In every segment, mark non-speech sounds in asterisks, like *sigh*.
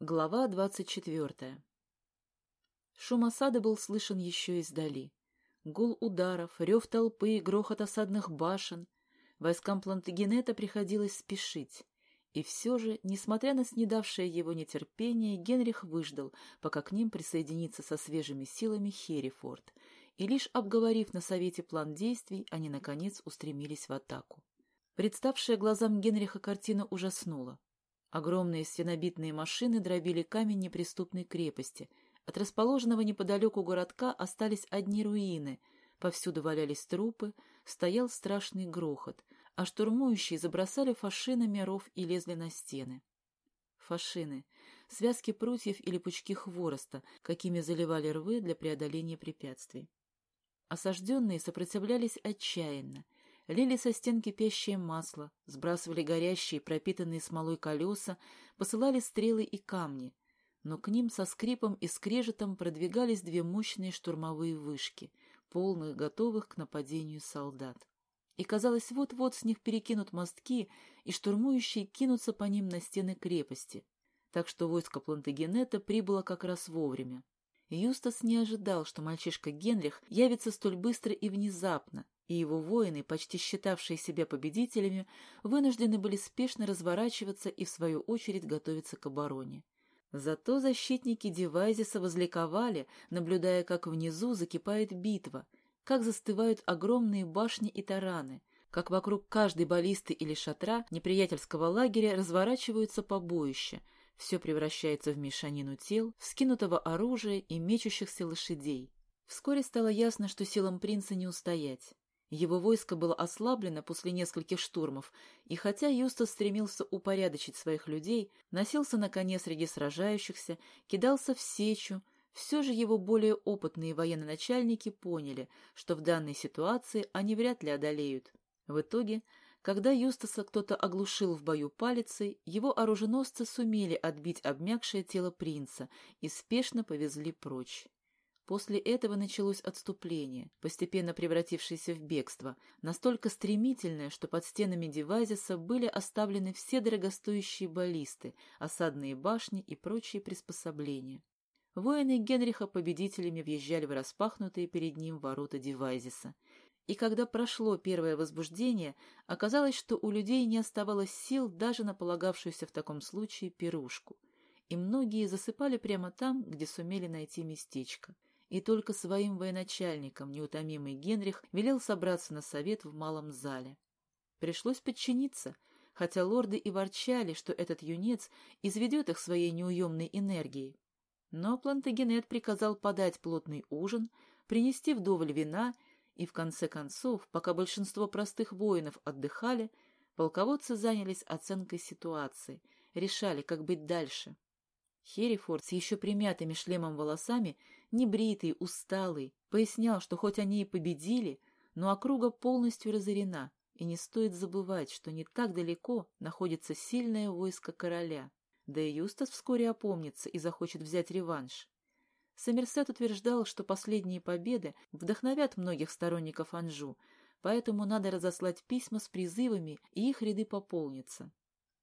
Глава двадцать четвертая Шум осады был слышен еще издали. Гул ударов, рев толпы и грохот осадных башен. Войскам Плантагенета приходилось спешить. И все же, несмотря на снедавшее его нетерпение, Генрих выждал, пока к ним присоединится со свежими силами Херрифорд, и лишь обговорив на совете план действий, они, наконец, устремились в атаку. Представшая глазам Генриха картина ужаснула. Огромные стенобитные машины дробили камень неприступной крепости. От расположенного неподалеку городка остались одни руины. Повсюду валялись трупы, стоял страшный грохот, а штурмующие забросали фашинами ров и лезли на стены. Фашины — связки прутьев или пучки хвороста, какими заливали рвы для преодоления препятствий. Осажденные сопротивлялись отчаянно — лили со стен кипящее масло, сбрасывали горящие, пропитанные смолой колеса, посылали стрелы и камни, но к ним со скрипом и скрежетом продвигались две мощные штурмовые вышки, полных готовых к нападению солдат. И, казалось, вот-вот с них перекинут мостки, и штурмующие кинутся по ним на стены крепости. Так что войско Плантагенета прибыло как раз вовремя. Юстас не ожидал, что мальчишка Генрих явится столь быстро и внезапно, и его воины, почти считавшие себя победителями, вынуждены были спешно разворачиваться и, в свою очередь, готовиться к обороне. Зато защитники Девайзиса возликовали, наблюдая, как внизу закипает битва, как застывают огромные башни и тараны, как вокруг каждой баллисты или шатра неприятельского лагеря разворачиваются побоища, все превращается в мешанину тел, вскинутого оружия и мечущихся лошадей. Вскоре стало ясно, что силам принца не устоять. Его войско было ослаблено после нескольких штурмов, и хотя Юстас стремился упорядочить своих людей, носился на коне среди сражающихся, кидался в сечу, все же его более опытные военноначальники поняли, что в данной ситуации они вряд ли одолеют. В итоге, когда Юстаса кто-то оглушил в бою палицей, его оруженосцы сумели отбить обмякшее тело принца и спешно повезли прочь. После этого началось отступление, постепенно превратившееся в бегство, настолько стремительное, что под стенами Девазиса были оставлены все дорогостоящие баллисты, осадные башни и прочие приспособления. Воины Генриха победителями въезжали в распахнутые перед ним ворота Девайзиса. И когда прошло первое возбуждение, оказалось, что у людей не оставалось сил даже на полагавшуюся в таком случае пирушку. И многие засыпали прямо там, где сумели найти местечко – и только своим военачальникам неутомимый Генрих велел собраться на совет в малом зале. Пришлось подчиниться, хотя лорды и ворчали, что этот юнец изведет их своей неуемной энергией. Но Плантагенет приказал подать плотный ужин, принести вдоволь вина, и в конце концов, пока большинство простых воинов отдыхали, полководцы занялись оценкой ситуации, решали, как быть дальше. Херрифорд с еще примятыми шлемом волосами небритый, усталый, пояснял, что хоть они и победили, но округа полностью разорена, и не стоит забывать, что не так далеко находится сильное войско короля. Да и Юстас вскоре опомнится и захочет взять реванш. Сомерсет утверждал, что последние победы вдохновят многих сторонников Анжу, поэтому надо разослать письма с призывами, и их ряды пополнятся.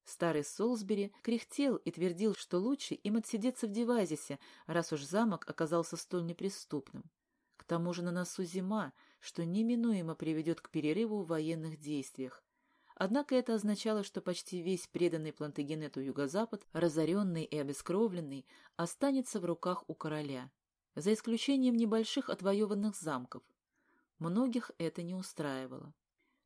Старый Солсбери кряхтел и твердил, что лучше им отсидеться в Девайзисе, раз уж замок оказался столь неприступным. К тому же на носу зима, что неминуемо приведет к перерыву в военных действиях. Однако это означало, что почти весь преданный Плантагенету юго-запад, разоренный и обескровленный, останется в руках у короля, за исключением небольших отвоеванных замков. Многих это не устраивало.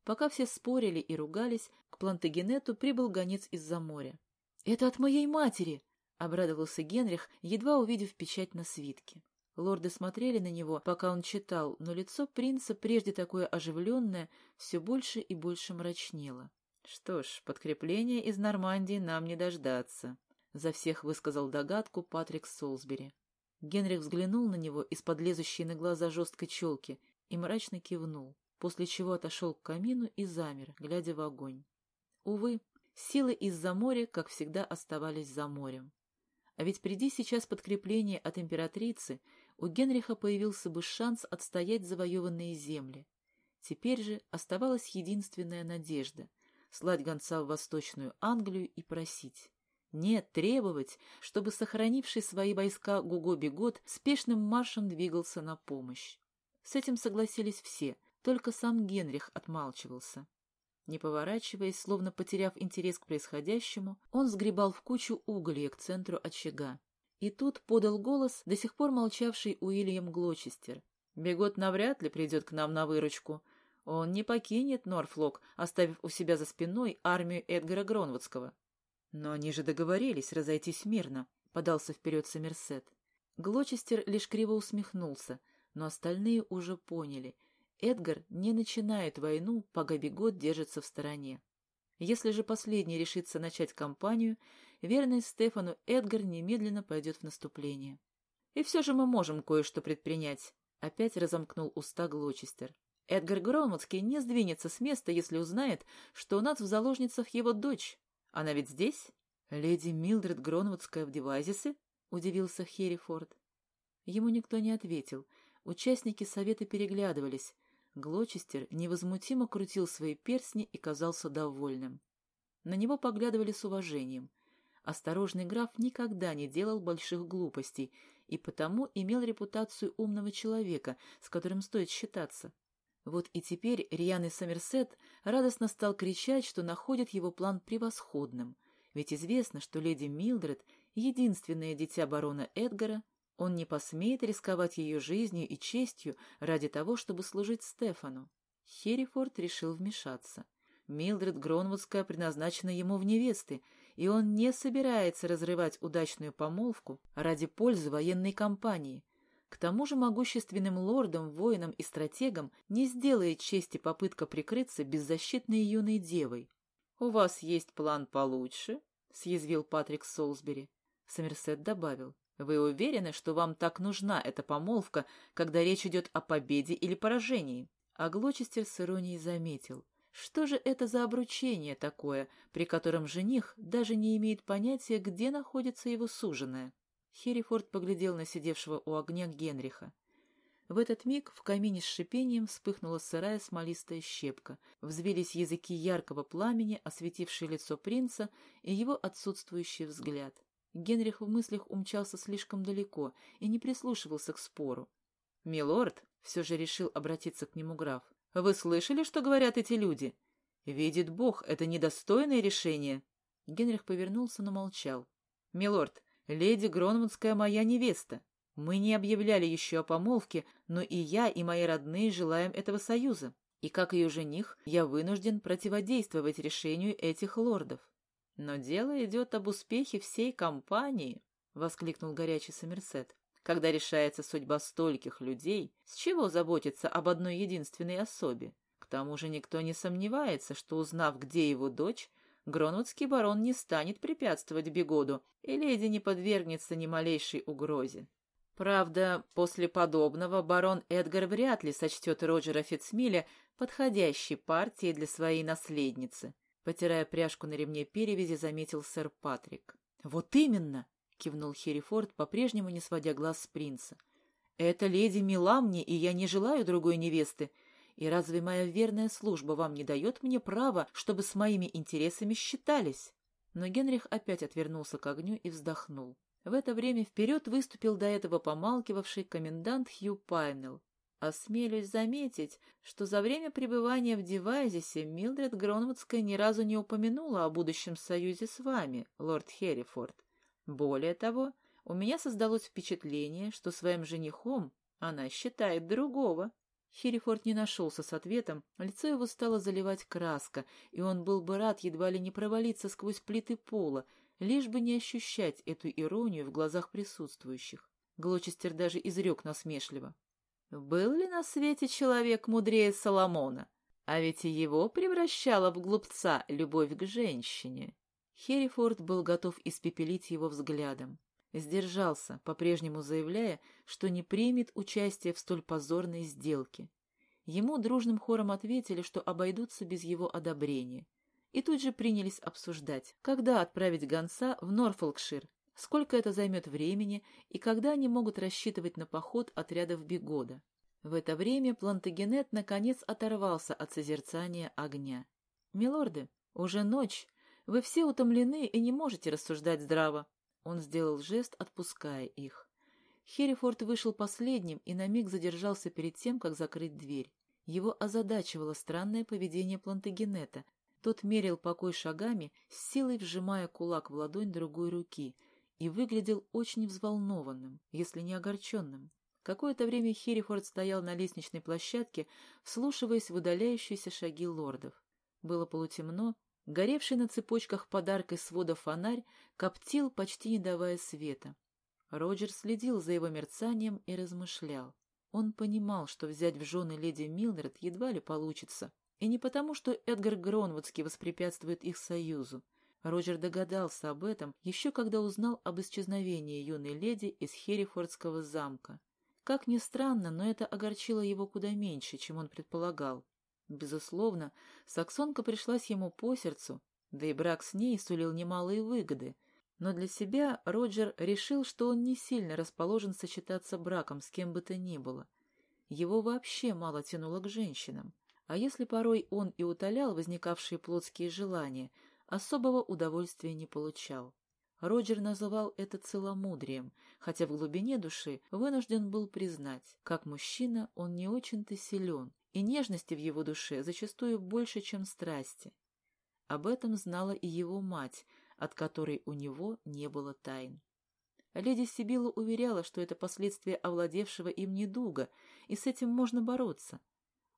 Пока все спорили и ругались, к Плантагенету прибыл гонец из-за моря. «Это от моей матери!» — обрадовался Генрих, едва увидев печать на свитке. Лорды смотрели на него, пока он читал, но лицо принца, прежде такое оживленное, все больше и больше мрачнело. «Что ж, подкрепления из Нормандии нам не дождаться», — за всех высказал догадку Патрик Солсбери. Генрих взглянул на него из-под лезущей на глаза жесткой челки и мрачно кивнул после чего отошел к камину и замер, глядя в огонь. Увы, силы из-за моря, как всегда, оставались за морем. А ведь приди сейчас подкрепление от императрицы, у Генриха появился бы шанс отстоять завоеванные земли. Теперь же оставалась единственная надежда — слать гонца в Восточную Англию и просить. Нет, требовать, чтобы сохранивший свои войска Гуго Бегот спешным маршем двигался на помощь. С этим согласились все, только сам Генрих отмалчивался. Не поворачиваясь, словно потеряв интерес к происходящему, он сгребал в кучу уголья к центру очага. И тут подал голос до сих пор молчавший Уильям Глочестер. «Бегот навряд ли придет к нам на выручку. Он не покинет Норфлок, оставив у себя за спиной армию Эдгара Гронвудского». «Но они же договорились разойтись мирно», — подался вперед Сомерсет. Глочестер лишь криво усмехнулся, но остальные уже поняли — Эдгар не начинает войну, пока Бегот держится в стороне. Если же последний решится начать кампанию, верный Стефану Эдгар немедленно пойдет в наступление. И все же мы можем кое-что предпринять. Опять разомкнул уста Глочестер. Эдгар Громадский не сдвинется с места, если узнает, что у нас в заложницах его дочь. Она ведь здесь? Леди Милдред Гронвудская в Девайзисе? Удивился Херрифорд. Ему никто не ответил. Участники совета переглядывались. Глочестер невозмутимо крутил свои перстни и казался довольным. На него поглядывали с уважением. Осторожный граф никогда не делал больших глупостей и потому имел репутацию умного человека, с которым стоит считаться. Вот и теперь рьяный Сомерсет радостно стал кричать, что находит его план превосходным, ведь известно, что леди Милдред — единственное дитя барона Эдгара, он не посмеет рисковать ее жизнью и честью ради того, чтобы служить Стефану. Херрифорд решил вмешаться. Милдред Гронвудская предназначена ему в невесты, и он не собирается разрывать удачную помолвку ради пользы военной кампании. К тому же могущественным лордам, воинам и стратегам не сделает чести попытка прикрыться беззащитной юной девой. «У вас есть план получше?» — съязвил Патрик Солсбери. Сомерсет добавил. Вы уверены, что вам так нужна эта помолвка, когда речь идет о победе или поражении? А Глочестер с иронией заметил. Что же это за обручение такое, при котором жених даже не имеет понятия, где находится его суженая? Херрифорд поглядел на сидевшего у огня Генриха. В этот миг в камине с шипением вспыхнула сырая смолистая щепка, взвились языки яркого пламени, осветившие лицо принца и его отсутствующий взгляд. Генрих в мыслях умчался слишком далеко и не прислушивался к спору. «Милорд», — все же решил обратиться к нему граф, — «вы слышали, что говорят эти люди? Видит Бог, это недостойное решение». Генрих повернулся, но молчал. «Милорд, леди Гронвудская моя невеста. Мы не объявляли еще о помолвке, но и я, и мои родные желаем этого союза. И как ее жених, я вынужден противодействовать решению этих лордов. «Но дело идет об успехе всей компании», — воскликнул горячий Сомерсет. «Когда решается судьба стольких людей, с чего заботиться об одной единственной особе? К тому же никто не сомневается, что, узнав, где его дочь, Гронвудский барон не станет препятствовать Бегоду, и леди не подвергнется ни малейшей угрозе. Правда, после подобного барон Эдгар вряд ли сочтет Роджера Фитцмиля подходящей партией для своей наследницы. Потирая пряжку на ремне перевязи, заметил сэр Патрик. «Вот именно!» — кивнул Херрифорд, по-прежнему не сводя глаз с принца. «Эта леди мила мне, и я не желаю другой невесты. И разве моя верная служба вам не дает мне права, чтобы с моими интересами считались?» Но Генрих опять отвернулся к огню и вздохнул. В это время вперед выступил до этого помалкивавший комендант Хью Пайнелл. Осмелюсь заметить, что за время пребывания в Девайзисе Милдред Гронвудская ни разу не упомянула о будущем союзе с вами, лорд Херрифорд. Более того, у меня создалось впечатление, что своим женихом она считает другого. Херрифорд не нашелся с ответом, лицо его стало заливать краска, и он был бы рад едва ли не провалиться сквозь плиты пола, лишь бы не ощущать эту иронию в глазах присутствующих. Глочестер даже изрек насмешливо. Был ли на свете человек мудрее Соломона? А ведь и его превращала в глупца любовь к женщине. Херрифорд был готов испепелить его взглядом. Сдержался, по-прежнему заявляя, что не примет участие в столь позорной сделке. Ему дружным хором ответили, что обойдутся без его одобрения. И тут же принялись обсуждать, когда отправить гонца в Норфолкшир, сколько это займет времени и когда они могут рассчитывать на поход отрядов Бегода. В это время Плантагенет наконец оторвался от созерцания огня. «Милорды, уже ночь. Вы все утомлены и не можете рассуждать здраво. Он сделал жест, отпуская их. Херрифорд вышел последним и на миг задержался перед тем, как закрыть дверь. Его озадачивало странное поведение Плантагенета. Тот мерил покой шагами, с силой вжимая кулак в ладонь другой руки, и выглядел очень взволнованным, если не огорченным. Какое-то время Херрифорд стоял на лестничной площадке, вслушиваясь в удаляющиеся шаги лордов. Было полутемно, горевший на цепочках подаркой свода фонарь коптил, почти не давая света. Роджер следил за его мерцанием и размышлял. Он понимал, что взять в жены леди Милдред едва ли получится, и не потому, что Эдгар Гронвудский воспрепятствует их союзу. Роджер догадался об этом еще когда узнал об исчезновении юной леди из Херрифордского замка. Как ни странно, но это огорчило его куда меньше, чем он предполагал. Безусловно, саксонка пришлась ему по сердцу, да и брак с ней сулил немалые выгоды. Но для себя Роджер решил, что он не сильно расположен сочетаться браком с кем бы то ни было. Его вообще мало тянуло к женщинам. А если порой он и утолял возникавшие плотские желания, особого удовольствия не получал. Роджер называл это целомудрием, хотя в глубине души вынужден был признать, как мужчина он не очень-то силен, и нежности в его душе зачастую больше, чем страсти. Об этом знала и его мать, от которой у него не было тайн. Леди Сибила уверяла, что это последствия овладевшего им недуга, и с этим можно бороться.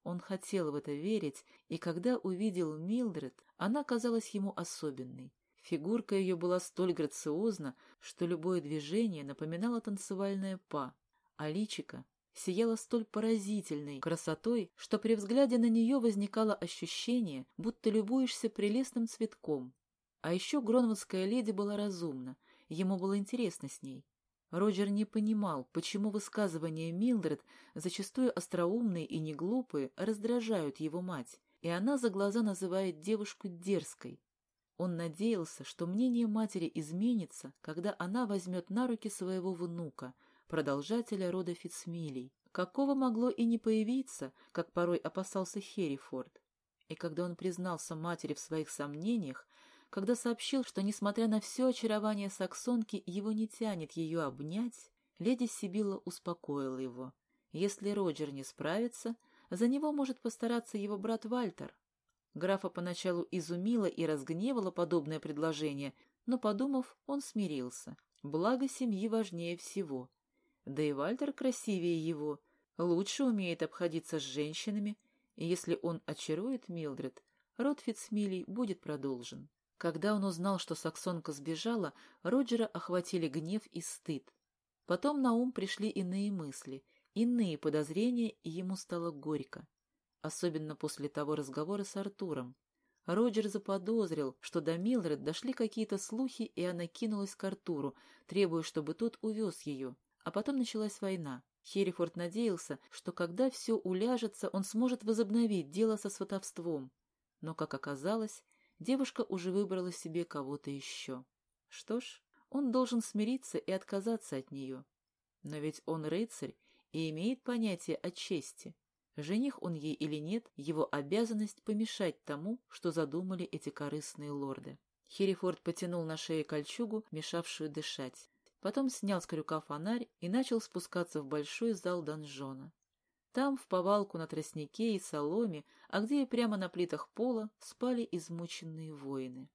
Он хотел в это верить, и когда увидел Милдред, она казалась ему особенной. Фигурка ее была столь грациозна, что любое движение напоминало танцевальное па, а личико сияло столь поразительной красотой, что при взгляде на нее возникало ощущение, будто любуешься прелестным цветком. А еще Гронвудская леди была разумна, ему было интересно с ней. Роджер не понимал, почему высказывания Милдред, зачастую остроумные и неглупые, раздражают его мать, и она за глаза называет девушку дерзкой, он надеялся, что мнение матери изменится, когда она возьмет на руки своего внука, продолжателя рода Фицмилей, какого могло и не появиться, как порой опасался Херрифорд. И когда он признался матери в своих сомнениях, когда сообщил, что, несмотря на все очарование саксонки, его не тянет ее обнять, леди Сибилла успокоила его. Если Роджер не справится, за него может постараться его брат Вальтер, Графа поначалу изумило и разгневало подобное предложение, но, подумав, он смирился. Благо семьи важнее всего. Да и Вальтер красивее его, лучше умеет обходиться с женщинами, и если он очарует Милдред, род Фитцмилей будет продолжен. Когда он узнал, что саксонка сбежала, Роджера охватили гнев и стыд. Потом на ум пришли иные мысли, иные подозрения, и ему стало горько особенно после того разговора с Артуром. Роджер заподозрил, что до Милдред дошли какие-то слухи, и она кинулась к Артуру, требуя, чтобы тот увез ее. А потом началась война. Херрифорд надеялся, что когда все уляжется, он сможет возобновить дело со сватовством. Но, как оказалось, девушка уже выбрала себе кого-то еще. Что ж, он должен смириться и отказаться от нее. Но ведь он рыцарь и имеет понятие о чести. Жених он ей или нет, его обязанность помешать тому, что задумали эти корыстные лорды. Херрифорд потянул на шее кольчугу, мешавшую дышать. Потом снял с крюка фонарь и начал спускаться в большой зал донжона. Там, в повалку на тростнике и соломе, а где и прямо на плитах пола, спали измученные воины.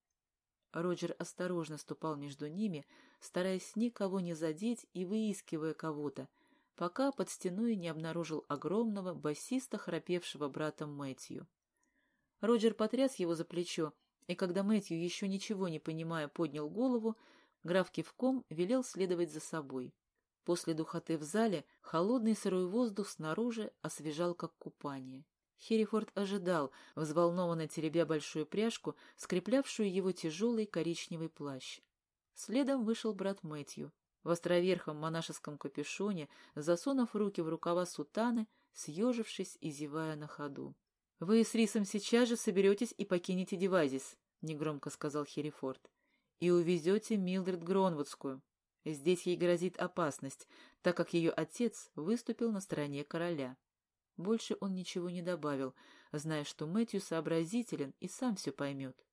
Роджер осторожно ступал между ними, стараясь никого не задеть и выискивая кого-то, пока под стеной не обнаружил огромного, басиста храпевшего брата Мэтью. Роджер потряс его за плечо, и когда Мэтью, еще ничего не понимая, поднял голову, граф кивком велел следовать за собой. После духоты в зале холодный сырой воздух снаружи освежал, как купание. Херрифорд ожидал, взволнованно теребя большую пряжку, скреплявшую его тяжелый коричневый плащ. Следом вышел брат Мэтью в островерхом монашеском капюшоне, засунув руки в рукава сутаны, съежившись и зевая на ходу. — Вы с Рисом сейчас же соберетесь и покинете Девайзис, — негромко сказал Херрифорд, — и увезете Милдред Гронвудскую. Здесь ей грозит опасность, так как ее отец выступил на стороне короля. Больше он ничего не добавил, зная, что Мэтью сообразителен и сам все поймет.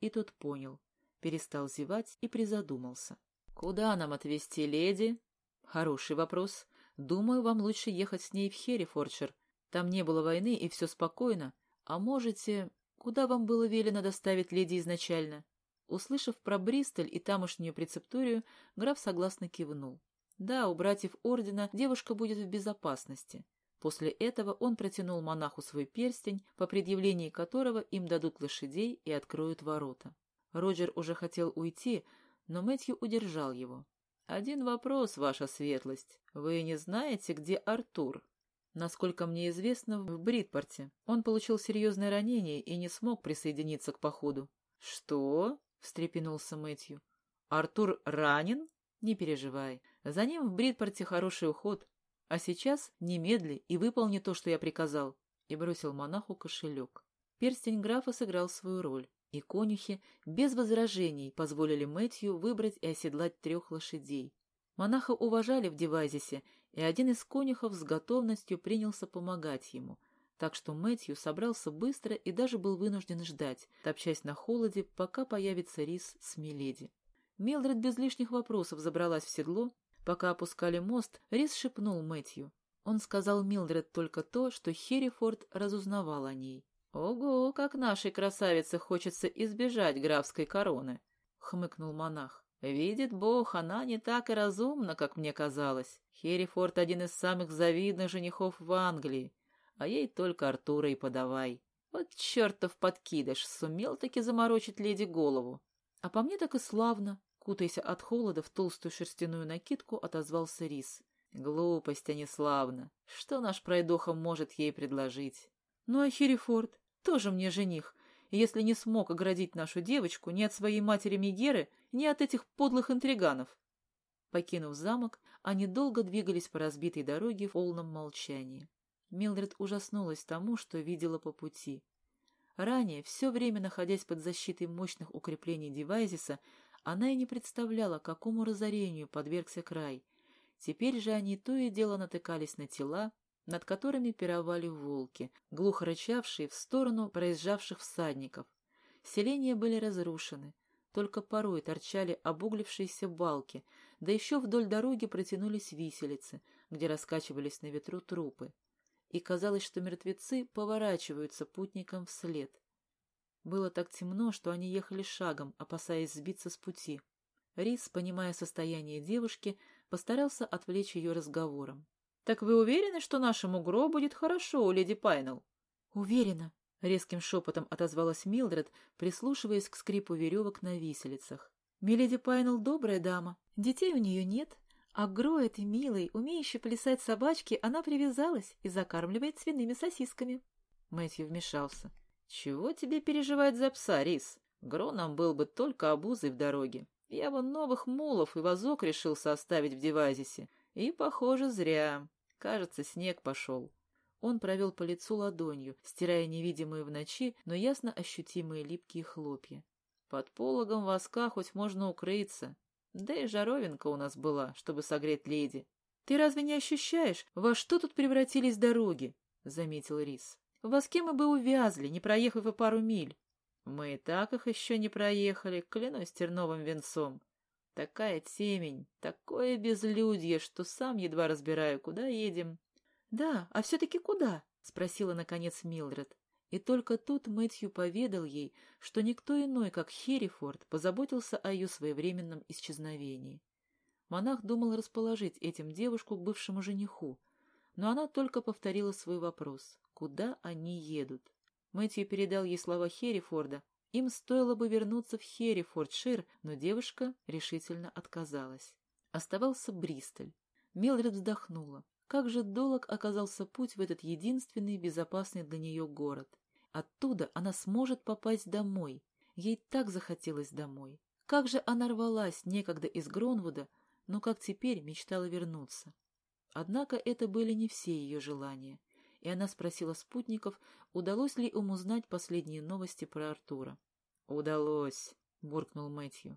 И тот понял. перестал зевать и призадумался. «Куда нам отвезти леди?» «Хороший вопрос. Думаю, вам лучше ехать с ней в Херрифордшир. Там не было войны, и все спокойно. А можете... Куда вам было велено доставить леди изначально?» Услышав про Бристоль и тамошнюю прецепторию, граф согласно кивнул. Да, у братьев ордена девушка будет в безопасности. После этого он протянул монаху свой перстень, по предъявлении которого им дадут лошадей и откроют ворота. Роджер уже хотел уйти, но Мэтью удержал его. «Один вопрос, ваша светлость. Вы не знаете, где Артур?» Насколько мне известно, в Бритпорте. Он получил серьезное ранение и не смог присоединиться к походу. «Что?» — встрепенулся Мэтью. «Артур ранен? Не переживай. За ним в Бритпорте хороший уход. А сейчас немедли и выполни то, что я приказал». И бросил монаху кошелек. Перстень графа сыграл свою роль, и конюхи без возражений позволили Мэтью выбрать и оседлать трех лошадей. Монаха уважали в Девайзисе, и один из конюхов с готовностью принялся помогать ему — так что Мэтью собрался быстро и даже был вынужден ждать, топчась на холоде, пока появится рис с Миледи. Милдред без лишних вопросов забралась в седло. Пока опускали мост, Рис шепнул Мэтью. Он сказал Милдред только то, что Херрифорд разузнавал о ней. «Ого, как нашей красавице хочется избежать графской короны!» — хмыкнул монах. «Видит Бог, она не так и разумна, как мне казалось. Херрифорд — один из самых завидных женихов в Англии, а ей только Артура и подавай. Вот чертов подкидыш, сумел таки заморочить леди голову. А по мне так и славно, кутаясь от холода в толстую шерстяную накидку, отозвался Рис. Глупость, а не славно. Что наш пройдоха может ей предложить? Ну а Херифорд? Тоже мне жених. Если не смог оградить нашу девочку ни от своей матери Мегеры, ни от этих подлых интриганов. Покинув замок, они долго двигались по разбитой дороге в полном молчании. Милдред ужаснулась тому, что видела по пути. Ранее, все время находясь под защитой мощных укреплений Девайзиса, она и не представляла, какому разорению подвергся край. Теперь же они то и дело натыкались на тела, над которыми пировали волки, глухо рычавшие в сторону проезжавших всадников. Селения были разрушены, только порой торчали обуглившиеся балки, да еще вдоль дороги протянулись виселицы, где раскачивались на ветру трупы и казалось, что мертвецы поворачиваются путникам вслед. Было так темно, что они ехали шагом, опасаясь сбиться с пути. Рис, понимая состояние девушки, постарался отвлечь ее разговором. — Так вы уверены, что нашему Гро будет хорошо леди Пайнелл? — Уверена, — резким шепотом отозвалась Милдред, прислушиваясь к скрипу веревок на виселицах. — Миледи Пайнелл добрая дама, детей у нее нет, а к Гро этой милой, умеющей плясать собачки, она привязалась и закармливает свиными сосисками. Мэтью вмешался. «Чего тебе переживать за пса, Рис? Гро нам был бы только обузой в дороге. Я вон новых мулов и вазок решился оставить в Девазисе. И, похоже, зря. Кажется, снег пошел». Он провел по лицу ладонью, стирая невидимые в ночи, но ясно ощутимые липкие хлопья. «Под пологом воска хоть можно укрыться, да и жаровинка у нас была, чтобы согреть леди. Ты разве не ощущаешь, во что тут превратились дороги? — заметил Рис. — В воске мы бы увязли, не проехав и пару миль. Мы и так их еще не проехали, клянусь терновым венцом. Такая темень, такое безлюдье, что сам едва разбираю, куда едем. — Да, а все-таки куда? — спросила, наконец, Милдред. И только тут Мэтью поведал ей, что никто иной, как Херрифорд, позаботился о ее своевременном исчезновении. Монах думал расположить этим девушку к бывшему жениху, но она только повторила свой вопрос — куда они едут? Мэтью передал ей слова Херрифорда. Им стоило бы вернуться в Херрифордшир, но девушка решительно отказалась. Оставался Бристоль. Милдред вздохнула. Как же долг оказался путь в этот единственный безопасный для нее город. Оттуда она сможет попасть домой. Ей так захотелось домой. Как же она рвалась некогда из Гронвуда, но как теперь мечтала вернуться. Однако это были не все ее желания, и она спросила спутников, удалось ли им узнать последние новости про Артура. «Удалось», — буркнул Мэтью.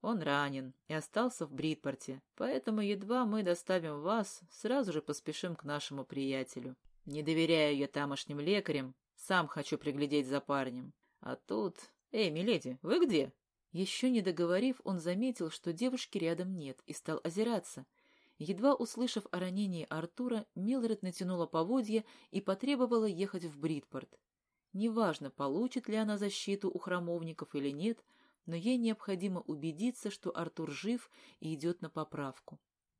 «Он ранен и остался в Бритпорте, поэтому едва мы доставим вас, сразу же поспешим к нашему приятелю. Не доверяю я тамошним лекарям, сам хочу приглядеть за парнем. А тут... Эй, миледи, вы где? Еще не договорив, он заметил, что девушки рядом нет, и стал озираться. Едва услышав о ранении Артура, Милред натянула поводья и потребовала ехать в Бритпорт. Неважно, получит ли она защиту у храмовников или нет, но ей необходимо убедиться, что Артур жив и идет на поправку.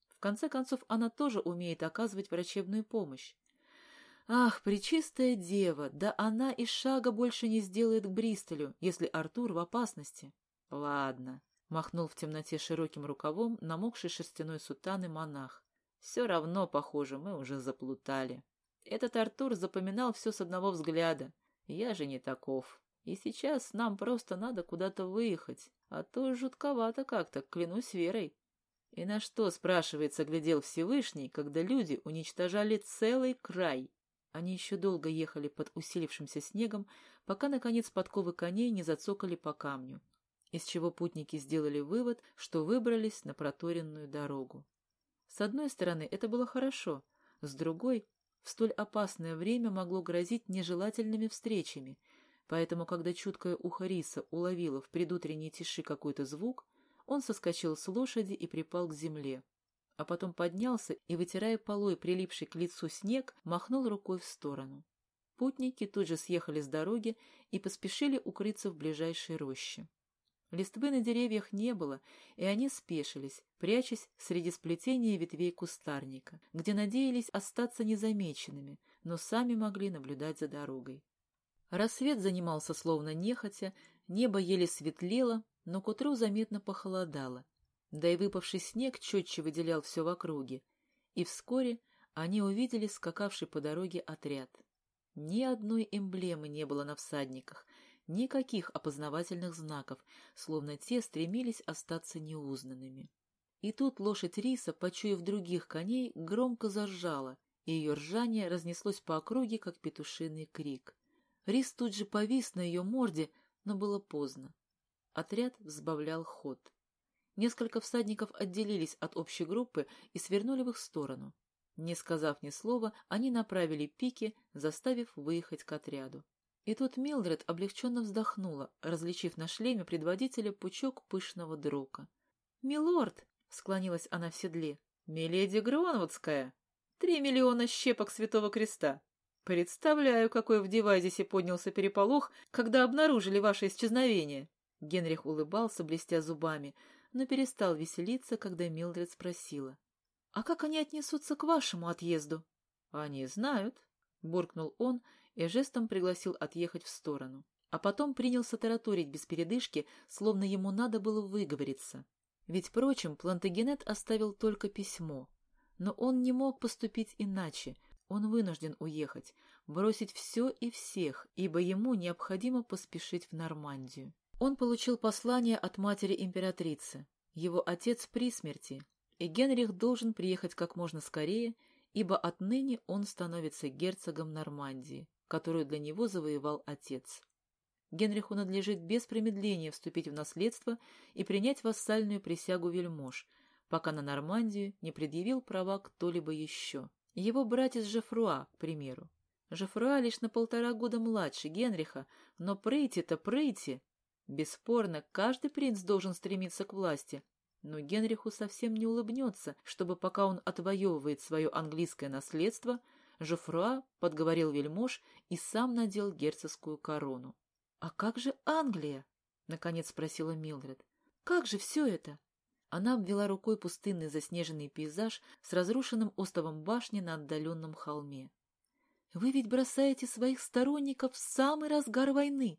В конце концов, она тоже умеет оказывать врачебную помощь. Ах, пречистая дева, да она и шага больше не сделает к Бристолю, если Артур в опасности. Ладно, махнул в темноте широким рукавом намокший шерстяной сутаны монах. Все равно, похоже, мы уже заплутали. Этот Артур запоминал все с одного взгляда. Я же не таков. И сейчас нам просто надо куда-то выехать, а то жутковато как-то, клянусь верой. И на что, спрашивается, глядел Всевышний, когда люди уничтожали целый край? Они еще долго ехали под усилившимся снегом, пока, наконец, подковы коней не зацокали по камню, из чего путники сделали вывод, что выбрались на проторенную дорогу. С одной стороны, это было хорошо, с другой, в столь опасное время могло грозить нежелательными встречами, поэтому, когда чуткое ухо риса уловило в предутренней тиши какой-то звук, он соскочил с лошади и припал к земле, а потом поднялся и, вытирая полой прилипший к лицу снег, махнул рукой в сторону. Путники тут же съехали с дороги и поспешили укрыться в ближайшей роще. Листвы на деревьях не было, и они спешились, прячась среди сплетения ветвей кустарника, где надеялись остаться незамеченными, но сами могли наблюдать за дорогой. Рассвет занимался словно нехотя, небо еле светлело, но к утру заметно похолодало, да и выпавший снег четче выделял все в округе, и вскоре они увидели скакавший по дороге отряд. Ни одной эмблемы не было на всадниках, никаких опознавательных знаков, словно те стремились остаться неузнанными. И тут лошадь Риса, почуяв других коней, громко заржала, и ее ржание разнеслось по округе, как петушиный крик. Рис тут же повис на ее морде, но было поздно. Отряд взбавлял ход. Несколько всадников отделились от общей группы и свернули в их сторону. Не сказав ни слова, они направили пики, заставив выехать к отряду. И тут Милдред облегченно вздохнула, различив на шлеме предводителя пучок пышного дрока. «Милорд!» — склонилась она в седле. «Миледи Гронвудская! Три миллиона щепок Святого Креста! Представляю, какой в Девайзисе поднялся переполох, когда обнаружили ваше исчезновение!» Генрих улыбался, блестя зубами, но перестал веселиться, когда Милдред спросила. — А как они отнесутся к вашему отъезду? — Они знают, — буркнул он и жестом пригласил отъехать в сторону. А потом принялся тараторить без передышки, словно ему надо было выговориться. Ведь, впрочем, Плантагенет оставил только письмо. Но он не мог поступить иначе. Он вынужден уехать, бросить все и всех, ибо ему необходимо поспешить в Нормандию. Он получил послание от матери императрицы. Его отец при смерти, и Генрих должен приехать как можно скорее, ибо отныне он становится герцогом Нормандии, которую для него завоевал отец. Генриху надлежит без промедления вступить в наследство и принять вассальную присягу вельмож, пока на Нормандию не предъявил права кто-либо еще. Его братец Жефруа, к примеру. Жефруа лишь на полтора года младше Генриха, но прыти-то прыти! Бесспорно, каждый принц должен стремиться к власти, но Генриху совсем не улыбнется, чтобы пока он отвоевывает свое английское наследство, Жофруа подговорил вельмож и сам надел герцогскую корону. — А как же Англия? — наконец спросила Милдред. — Как же все это? Она обвела рукой пустынный заснеженный пейзаж с разрушенным остовом башни на отдаленном холме. — Вы ведь бросаете своих сторонников в самый разгар войны.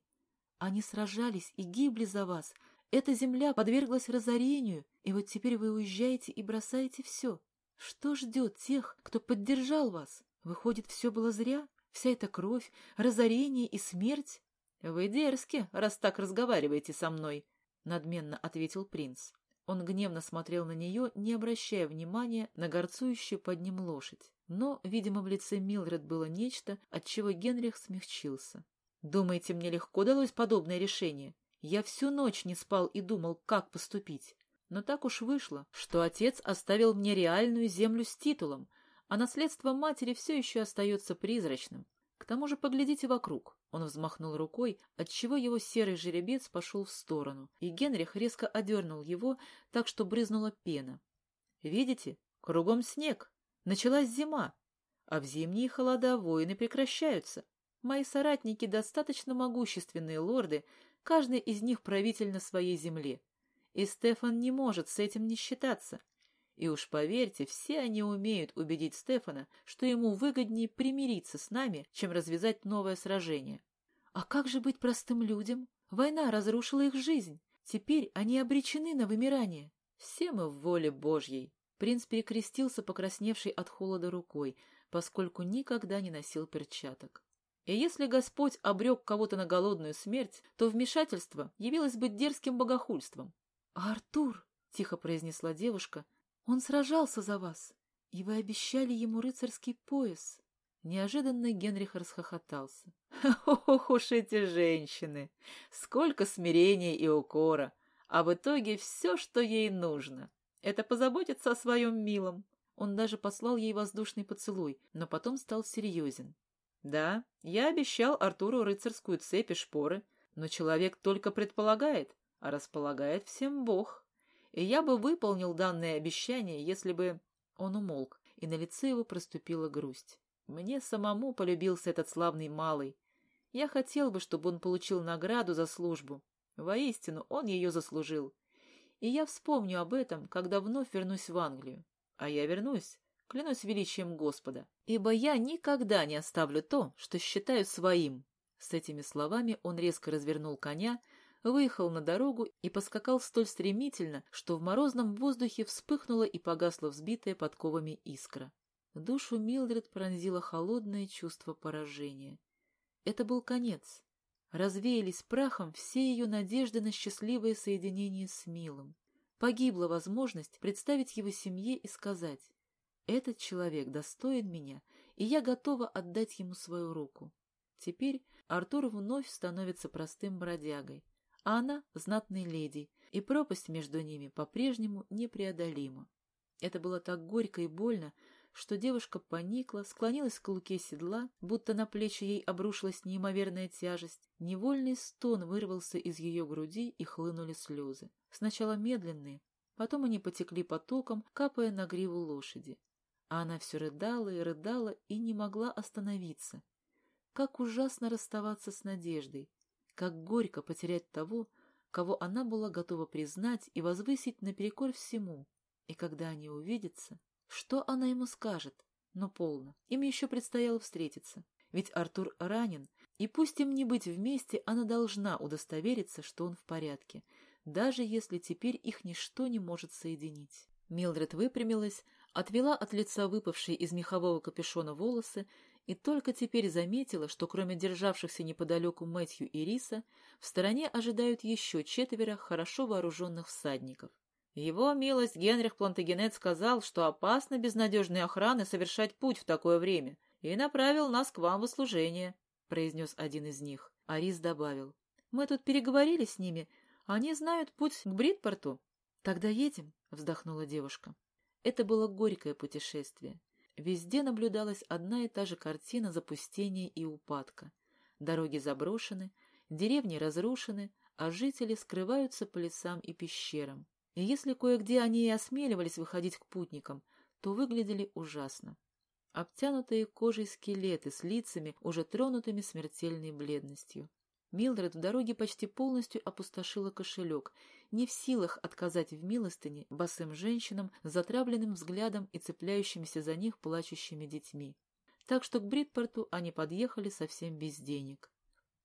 Они сражались и гибли за вас. Эта земля подверглась разорению, и вот теперь вы уезжаете и бросаете все. Что ждет тех, кто поддержал вас? Выходит, все было зря? Вся эта кровь, разорение и смерть? — Вы дерзки, раз так разговариваете со мной, — надменно ответил принц. Он гневно смотрел на нее, не обращая внимания на горцующую под ним лошадь. Но, видимо, в лице Милред было нечто, от чего Генрих смягчился. Думаете, мне легко далось подобное решение? Я всю ночь не спал и думал, как поступить. Но так уж вышло, что отец оставил мне реальную землю с титулом, а наследство матери все еще остается призрачным. К тому же поглядите вокруг. Он взмахнул рукой, отчего его серый жеребец пошел в сторону, и Генрих резко одернул его, так что брызнула пена. Видите, кругом снег. Началась зима, а в зимние холода войны прекращаются. Мои соратники достаточно могущественные лорды, каждый из них правитель на своей земле. И Стефан не может с этим не считаться. И уж поверьте, все они умеют убедить Стефана, что ему выгоднее примириться с нами, чем развязать новое сражение. А как же быть простым людям? Война разрушила их жизнь. Теперь они обречены на вымирание. Все мы в воле Божьей. Принц перекрестился, покрасневший от холода рукой, поскольку никогда не носил перчаток. И если Господь обрек кого-то на голодную смерть, то вмешательство явилось бы дерзким богохульством. — А Артур, — тихо произнесла девушка, он сражался за вас, и вы обещали ему рыцарский пояс. Неожиданно Генрих расхохотался. *laughs* Ох уж эти женщины! Сколько смирения и укора! А в итоге все, что ей нужно. Это позаботиться о своем милом. Он даже послал ей воздушный поцелуй, но потом стал серьезен. Да, я обещал Артуру рыцарскую цепь и шпоры, но человек только предполагает, а располагает всем Бог и я бы выполнил данное обещание, если бы...» Он умолк, и на лице его проступила грусть. «Мне самому полюбился этот славный малый. Я хотел бы, чтобы он получил награду за службу. Воистину, он ее заслужил. И я вспомню об этом, когда вновь вернусь в Англию. А я вернусь, клянусь величием Господа, ибо я никогда не оставлю то, что считаю своим». С этими словами он резко развернул коня, выехал на дорогу и поскакал столь стремительно, что в морозном воздухе вспыхнула и погасла взбитая подковами искра. Душу Милдред пронзило холодное чувство поражения. Это был конец. Развеялись прахом все ее надежды на счастливое соединение с Милом. Погибла возможность представить его семье и сказать «Этот человек достоин меня, и я готова отдать ему свою руку». Теперь Артур вновь становится простым бродягой, а она — знатной леди, и пропасть между ними по-прежнему непреодолима. Это было так горько и больно, что девушка поникла, склонилась к луке седла, будто на плечи ей обрушилась неимоверная тяжесть. Невольный стон вырвался из ее груди и хлынули слезы. Сначала медленные, потом они потекли потоком, капая на гриву лошади. А она все рыдала и рыдала и не могла остановиться. Как ужасно расставаться с надеждой, как горько потерять того, кого она была готова признать и возвысить наперекор всему. И когда они увидятся, что она ему скажет? Но полно. Им еще предстояло встретиться. Ведь Артур ранен, и пусть им не быть вместе, она должна удостовериться, что он в порядке, даже если теперь их ничто не может соединить. Милдред выпрямилась, отвела от лица выпавшие из мехового капюшона волосы и только теперь заметила, что кроме державшихся неподалеку Мэтью и Риса, в стороне ожидают еще четверо хорошо вооруженных всадников. Его милость Генрих Плантагенет сказал, что опасно без надежной охраны совершать путь в такое время, и направил нас к вам в услужение, — произнес один из них. А Рис добавил. — Мы тут переговорили с ними, они знают путь к Бритпорту. — Тогда едем, — вздохнула девушка. Это было горькое путешествие. Везде наблюдалась одна и та же картина запустения и упадка. Дороги заброшены, деревни разрушены, а жители скрываются по лесам и пещерам. И если кое-где они и осмеливались выходить к путникам, то выглядели ужасно. Обтянутые кожей скелеты с лицами, уже тронутыми смертельной бледностью. Милдред в дороге почти полностью опустошила кошелек, не в силах отказать в милостыне босым женщинам с затравленным взглядом и цепляющимися за них плачущими детьми. Так что к Бритпорту они подъехали совсем без денег.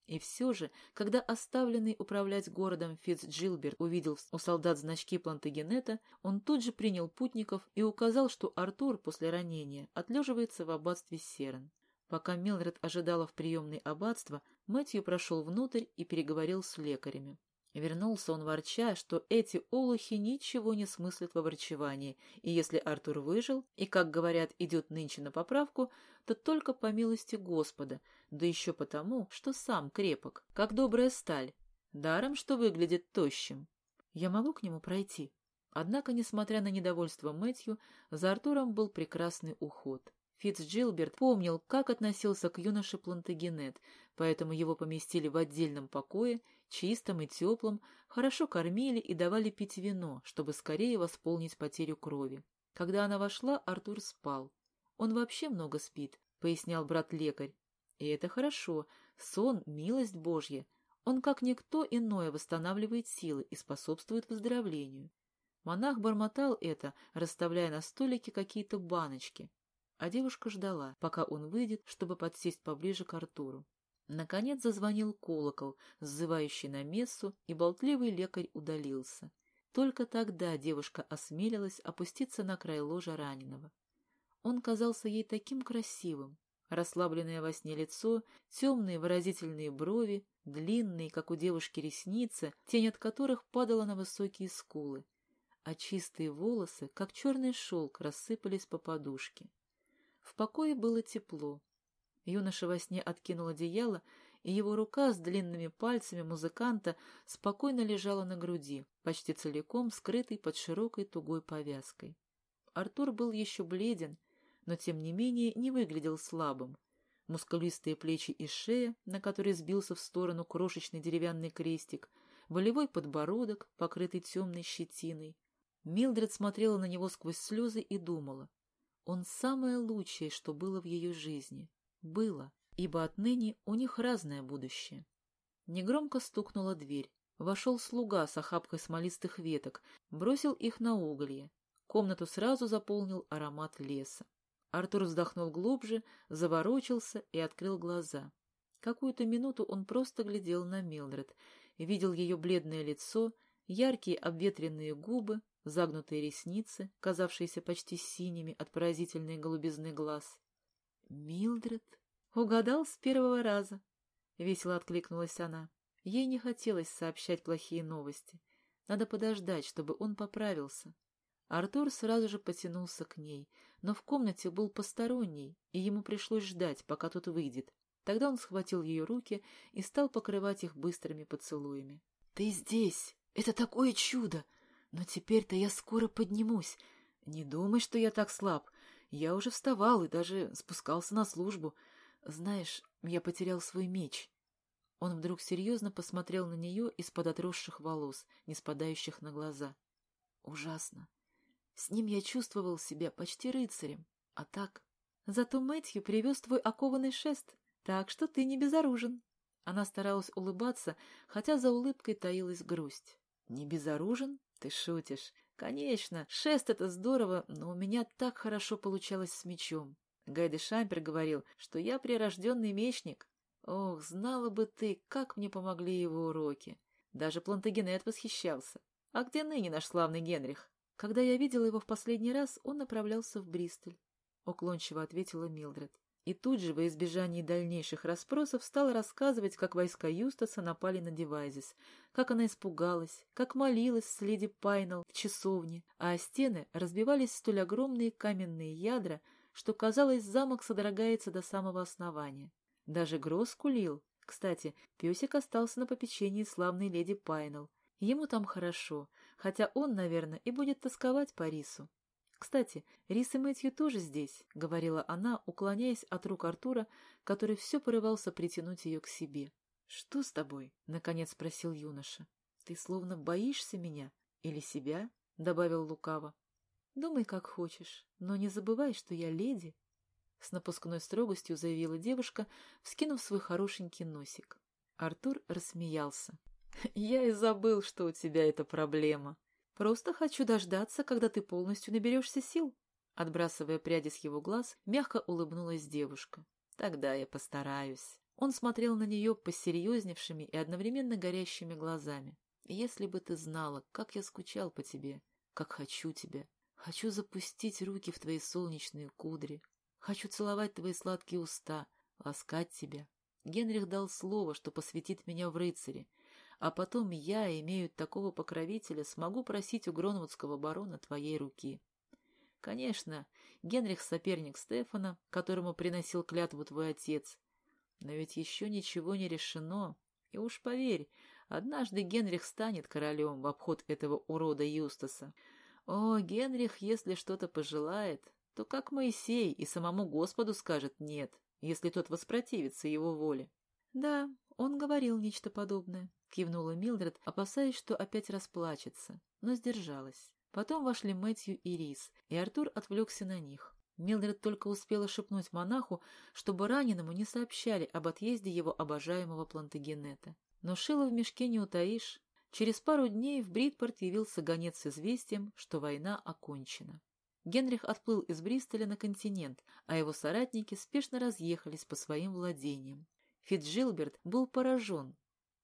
И все же, когда оставленный управлять городом Фитцджилберт увидел у солдат значки Плантагенета, он тут же принял путников и указал, что Артур после ранения отлеживается в аббатстве Серен. Пока Милдред ожидала в приемной аббатства, Мэтью прошел внутрь и переговорил с лекарями. Вернулся он ворча, что эти олухи ничего не смыслят во ворчевании, и если Артур выжил и, как говорят, идет нынче на поправку, то только по милости Господа, да еще потому, что сам крепок, как добрая сталь, даром, что выглядит тощим. Я могу к нему пройти? Однако, несмотря на недовольство Мэтью, за Артуром был прекрасный уход. Фицджилберт помнил, как относился к юноше Плантагенет, поэтому его поместили в отдельном покое, чистом и теплом, хорошо кормили и давали пить вино, чтобы скорее восполнить потерю крови. Когда она вошла, Артур спал. Он вообще много спит, пояснял брат-лекарь. И это хорошо. Сон — милость Божья. Он, как никто иное, восстанавливает силы и способствует выздоровлению. Монах бормотал это, расставляя на столике какие-то баночки. А девушка ждала, пока он выйдет, чтобы подсесть поближе к Артуру. Наконец зазвонил колокол, сзывающий на мессу, и болтливый лекарь удалился. Только тогда девушка осмелилась опуститься на край ложа раненого. Он казался ей таким красивым. Расслабленное во сне лицо, темные выразительные брови, длинные, как у девушки, ресницы, тень от которых падала на высокие скулы, а чистые волосы, как черный шелк, рассыпались по подушке. В покое было тепло. Юноша во сне откинул одеяло, и его рука с длинными пальцами музыканта спокойно лежала на груди, почти целиком скрытой под широкой тугой повязкой. Артур был еще бледен, но тем не менее не выглядел слабым. Мускулистые плечи и шея, на которые сбился в сторону крошечный деревянный крестик, волевой подбородок, покрытый темной щетиной. Милдред смотрела на него сквозь слезы и думала. Он самое лучшее, что было в ее жизни. Было, ибо отныне у них разное будущее. Негромко стукнула дверь. Вошел слуга с охапкой смолистых веток, бросил их на уголье. Комнату сразу заполнил аромат леса. Артур вздохнул глубже, заворочился и открыл глаза. Какую-то минуту он просто глядел на Милдред, видел ее бледное лицо, яркие обветренные губы, загнутые ресницы, казавшиеся почти синими от поразительной голубизны глаз. «Милдред?» «Угадал с первого раза», — весело откликнулась она. Ей не хотелось сообщать плохие новости. Надо подождать, чтобы он поправился. Артур сразу же потянулся к ней, но в комнате был посторонний, и ему пришлось ждать, пока тот выйдет. Тогда он схватил ее руки и стал покрывать их быстрыми поцелуями. — Ты здесь! Это такое чудо! Но теперь-то я скоро поднимусь. Не думай, что я так слаб. Я уже вставал и даже спускался на службу. Знаешь, я потерял свой меч. Он вдруг серьезно посмотрел на нее из-под отросших волос, не спадающих на глаза. Ужасно. С ним я чувствовал себя почти рыцарем. А так... Зато Мэтью привез твой окованный шест, так что ты не безоружен. Она старалась улыбаться, хотя за улыбкой таилась грусть. Не безоружен? Ты шутишь. Конечно, шест — это здорово, но у меня так хорошо получалось с мечом. Гайде Шампер говорил, что я прирожденный мечник. Ох, знала бы ты, как мне помогли его уроки. Даже Плантагенет восхищался. А где ныне наш славный Генрих? Когда я видела его в последний раз, он направлялся в Бристоль. Уклончиво ответила Милдред. И тут же, во избежании дальнейших расспросов, стала рассказывать, как войска Юстаса напали на Девайзис, как она испугалась, как молилась с леди Пайнел в часовне, а о стены разбивались столь огромные каменные ядра, что, казалось, замок содрогается до самого основания. Даже Гроз скулил. Кстати, песик остался на попечении славной леди Пайнел. Ему там хорошо, хотя он, наверное, и будет тосковать по Рису. «Кстати, Рис и Мэтью тоже здесь», — говорила она, уклоняясь от рук Артура, который все порывался притянуть ее к себе. «Что с тобой?» — наконец спросил юноша. «Ты словно боишься меня или себя?» — добавил лукаво. «Думай, как хочешь, но не забывай, что я леди», — с напускной строгостью заявила девушка, вскинув свой хорошенький носик. Артур рассмеялся. «Я и забыл, что у тебя эта проблема», Просто хочу дождаться, когда ты полностью наберешься сил. Отбрасывая пряди с его глаз, мягко улыбнулась девушка. Тогда я постараюсь. Он смотрел на нее посерьезневшими и одновременно горящими глазами. Если бы ты знала, как я скучал по тебе, как хочу тебя. Хочу запустить руки в твои солнечные кудри. Хочу целовать твои сладкие уста, ласкать тебя. Генрих дал слово, что посвятит меня в рыцаре, а потом я, имею такого покровителя, смогу просить у гронвудского барона твоей руки. Конечно, Генрих — соперник Стефана, которому приносил клятву твой отец. Но ведь еще ничего не решено. И уж поверь, однажды Генрих станет королем в обход этого урода Юстаса. О, Генрих, если что-то пожелает, то как Моисей и самому Господу скажет «нет», если тот воспротивится его воле. Да, он говорил нечто подобное, кивнула Милдред, опасаясь, что опять расплачется, но сдержалась. Потом вошли Мэтью и Рис, и Артур отвлекся на них. Милдред только успела шепнуть монаху, чтобы раненому не сообщали об отъезде его обожаемого Плантагенета. Но шило в мешке не утаишь. Через пару дней в Бритпорт явился гонец с известием, что война окончена. Генрих отплыл из Бристоля на континент, а его соратники спешно разъехались по своим владениям. Фитджилберт был поражен.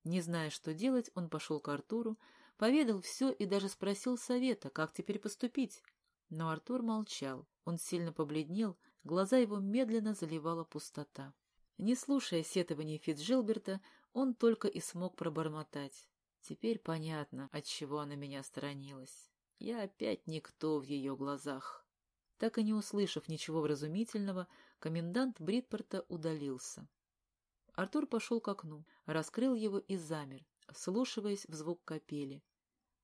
Не зная, что делать, он пошел к Артуру, поведал все и даже спросил совета, как теперь поступить. Но Артур молчал, он сильно побледнел, глаза его медленно заливала пустота. Не слушая сетований Фитджилберта, он только и смог пробормотать. Теперь понятно, от чего она меня сторонилась. Я опять никто в ее глазах. Так и не услышав ничего вразумительного, комендант Бритпорта удалился. Артур пошел к окну, раскрыл его и замер, вслушиваясь в звук капели.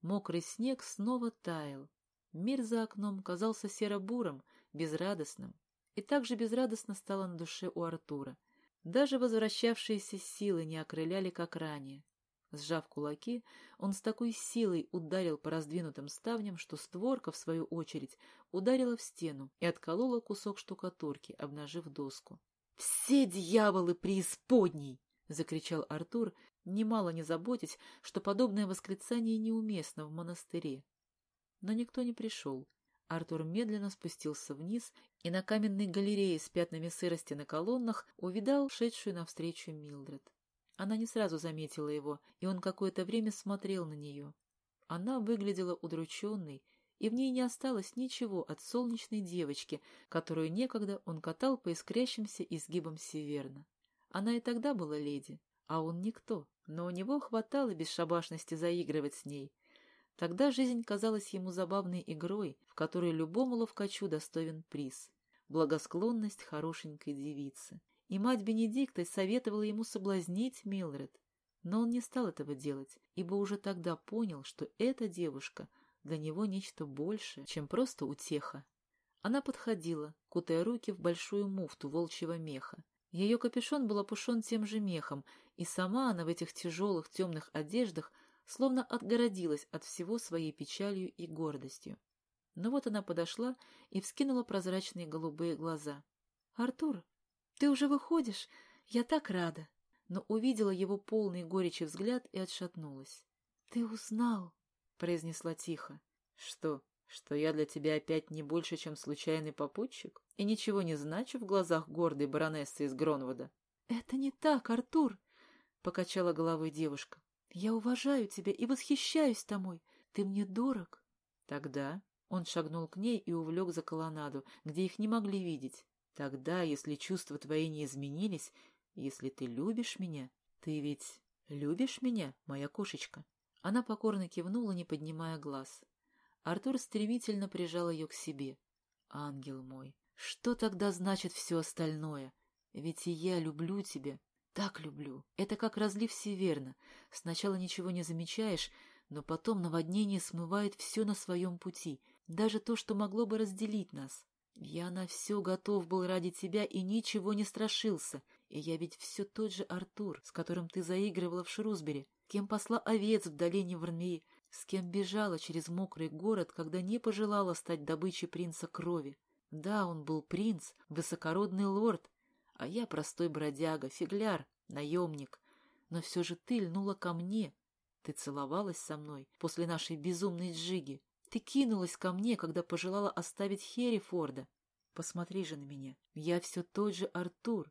Мокрый снег снова таял. Мир за окном казался серо-бурым, безрадостным. И так же безрадостно стало на душе у Артура. Даже возвращавшиеся силы не окрыляли, как ранее. Сжав кулаки, он с такой силой ударил по раздвинутым ставням, что створка, в свою очередь, ударила в стену и отколола кусок штукатурки, обнажив доску. «Все дьяволы преисподней!» — закричал Артур, немало не заботясь, что подобное восклицание неуместно в монастыре. Но никто не пришел. Артур медленно спустился вниз и на каменной галерее с пятнами сырости на колоннах увидал шедшую навстречу Милдред. Она не сразу заметила его, и он какое-то время смотрел на нее. Она выглядела удрученной, и в ней не осталось ничего от солнечной девочки, которую некогда он катал по искрящимся изгибам северна. Она и тогда была леди, а он никто, но у него хватало бесшабашности заигрывать с ней. Тогда жизнь казалась ему забавной игрой, в которой любому ловкачу достоин приз — благосклонность хорошенькой девицы и мать Бенедикта советовала ему соблазнить Милред. Но он не стал этого делать, ибо уже тогда понял, что эта девушка для него нечто большее, чем просто утеха. Она подходила, кутая руки в большую муфту волчьего меха. Ее капюшон был опушен тем же мехом, и сама она в этих тяжелых темных одеждах словно отгородилась от всего своей печалью и гордостью. Но вот она подошла и вскинула прозрачные голубые глаза. «Артур, ты уже выходишь? Я так рада. Но увидела его полный горечи взгляд и отшатнулась. Ты узнал, произнесла тихо. Что, что я для тебя опять не больше, чем случайный попутчик? И ничего не значу в глазах гордой баронессы из Гронвода? Это не так, Артур, покачала головой девушка. Я уважаю тебя и восхищаюсь тобой. Ты мне дорог. Тогда он шагнул к ней и увлек за колоннаду, где их не могли видеть. Тогда, если чувства твои не изменились, если ты любишь меня, ты ведь любишь меня, моя кошечка?» Она покорно кивнула, не поднимая глаз. Артур стремительно прижал ее к себе. «Ангел мой, что тогда значит все остальное? Ведь и я люблю тебя, так люблю. Это как разлив северно. Сначала ничего не замечаешь, но потом наводнение смывает все на своем пути, даже то, что могло бы разделить нас. Я на все готов был ради тебя и ничего не страшился. И я ведь все тот же Артур, с которым ты заигрывала в Шрусбери, кем посла овец в долине Варнии, с кем бежала через мокрый город, когда не пожелала стать добычей принца крови. Да, он был принц, высокородный лорд, а я простой бродяга, фигляр, наемник. Но все же ты льнула ко мне. Ты целовалась со мной после нашей безумной джиги. Ты кинулась ко мне, когда пожелала оставить Херрифорда. Посмотри же на меня. Я все тот же Артур.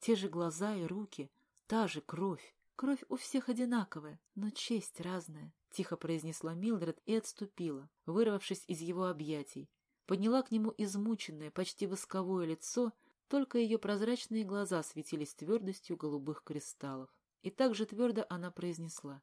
Те же глаза и руки, та же кровь. Кровь у всех одинаковая, но честь разная, — тихо произнесла Милдред и отступила, вырвавшись из его объятий. Подняла к нему измученное, почти восковое лицо, только ее прозрачные глаза светились твердостью голубых кристаллов. И так же твердо она произнесла.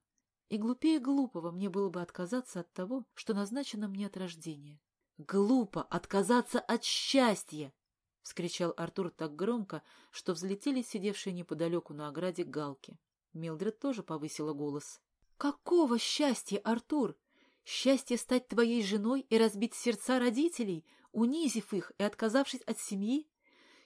И глупее глупого мне было бы отказаться от того, что назначено мне от рождения. «Глупо отказаться от счастья!» — вскричал Артур так громко, что взлетели сидевшие неподалеку на ограде галки. Милдред тоже повысила голос. «Какого счастья, Артур? Счастье стать твоей женой и разбить сердца родителей? унизив их и отказавшись от семьи?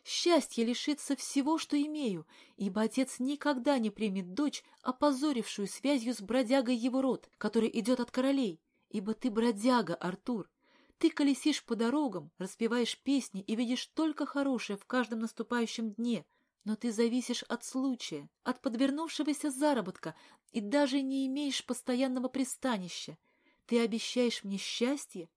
Счастье лишиться всего, что имею, ибо отец никогда не примет дочь, опозорившую связью с бродягой его род, который идет от королей. Ибо ты бродяга, Артур. Ты колесишь по дорогам, распеваешь песни и видишь только хорошее в каждом наступающем дне, но ты зависишь от случая, от подвернувшегося заработка и даже не имеешь постоянного пристанища. Ты обещаешь мне счастье,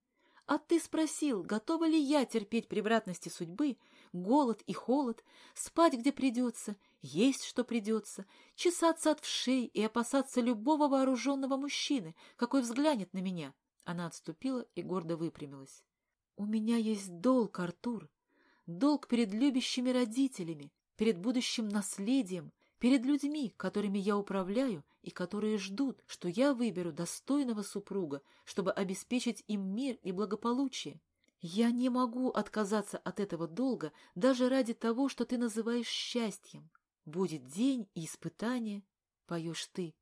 а ты спросил, готова ли я терпеть превратности судьбы, голод и холод, спать где придется, есть что придется, чесаться от вшей и опасаться любого вооруженного мужчины, какой взглянет на меня. Она отступила и гордо выпрямилась. У меня есть долг, Артур, долг перед любящими родителями, перед будущим наследием, перед людьми, которыми я управляю и которые ждут, что я выберу достойного супруга, чтобы обеспечить им мир и благополучие. Я не могу отказаться от этого долга даже ради того, что ты называешь счастьем. Будет день и испытание, — поешь ты.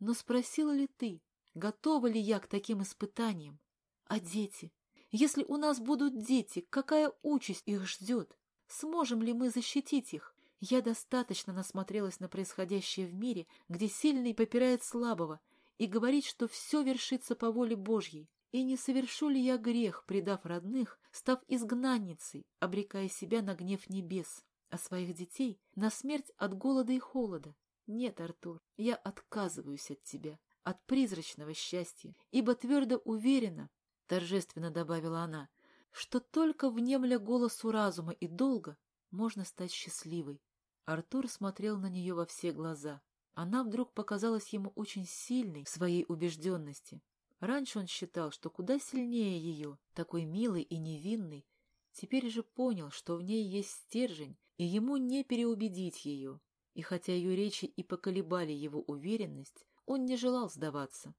Но спросила ли ты, готова ли я к таким испытаниям? А дети? Если у нас будут дети, какая участь их ждет? Сможем ли мы защитить их? Я достаточно насмотрелась на происходящее в мире, где сильный попирает слабого, и говорит, что все вершится по воле Божьей. И не совершу ли я грех, предав родных, став изгнанницей, обрекая себя на гнев небес, а своих детей на смерть от голода и холода? Нет, Артур, я отказываюсь от тебя, от призрачного счастья, ибо твердо уверена, — торжественно добавила она, — что только внемля голосу разума и долга можно стать счастливой. Артур смотрел на нее во все глаза. Она вдруг показалась ему очень сильной в своей убежденности. Раньше он считал, что куда сильнее ее, такой милый и невинный. Теперь же понял, что в ней есть стержень, и ему не переубедить ее. И хотя ее речи и поколебали его уверенность, он не желал сдаваться.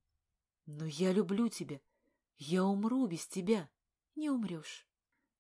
«Но я люблю тебя. Я умру без тебя. Не умрешь.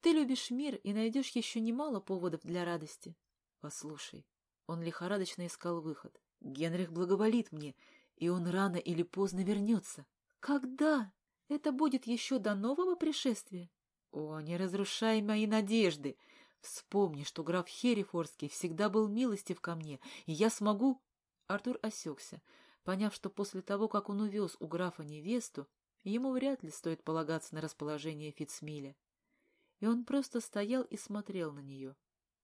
Ты любишь мир и найдешь еще немало поводов для радости. Послушай, он лихорадочно искал выход. Генрих благоволит мне, и он рано или поздно вернется. Когда? Это будет еще до нового пришествия? О, не разрушай мои надежды! Вспомни, что граф Херифорский всегда был милостив ко мне, и я смогу... Артур осекся, поняв, что после того, как он увез у графа невесту, ему вряд ли стоит полагаться на расположение Фицмиля. И он просто стоял и смотрел на нее,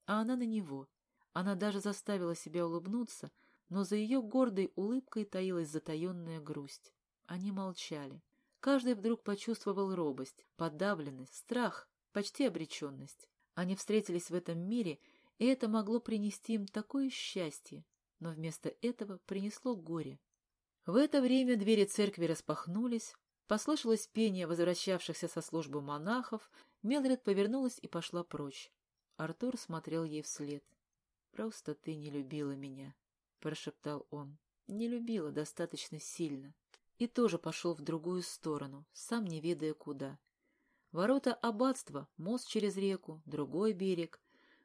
а она на него, она даже заставила себя улыбнуться, но за ее гордой улыбкой таилась затаенная грусть. Они молчали. Каждый вдруг почувствовал робость, подавленность, страх, почти обреченность. Они встретились в этом мире, и это могло принести им такое счастье, но вместо этого принесло горе. В это время двери церкви распахнулись, послышалось пение возвращавшихся со службы монахов, Мелред повернулась и пошла прочь. Артур смотрел ей вслед. «Просто ты не любила меня», — прошептал он. «Не любила достаточно сильно». И тоже пошел в другую сторону, сам не ведая куда. Ворота аббатства, мост через реку, другой берег.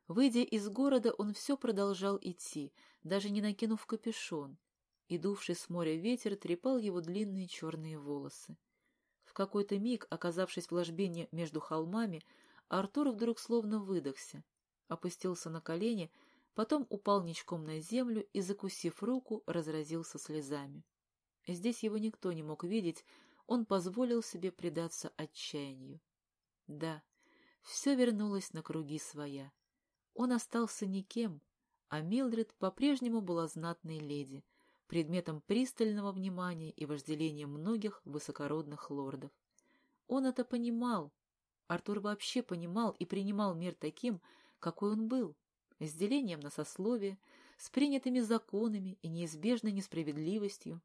Выйдя из города, он все продолжал идти, даже не накинув капюшон. Идувший с моря ветер трепал его длинные черные волосы. В какой-то миг, оказавшись в ложбине между холмами, Артур вдруг словно выдохся, опустился на колени, потом упал ничком на землю и, закусив руку, разразился слезами. Здесь его никто не мог видеть, он позволил себе предаться отчаянию. Да, все вернулось на круги своя. Он остался никем, а Милдред по-прежнему была знатной леди, предметом пристального внимания и вожделения многих высокородных лордов. Он это понимал. Артур вообще понимал и принимал мир таким, какой он был, с делением на сословие, с принятыми законами и неизбежной несправедливостью.